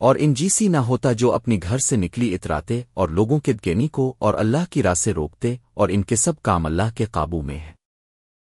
اور ان جیسی نہ ہوتا جو اپنی گھر سے نکلی اتراتے اور لوگوں کے گینی کو اور اللہ کی راہ سے روکتے اور ان کے سب کام اللہ کے قابو میں ہے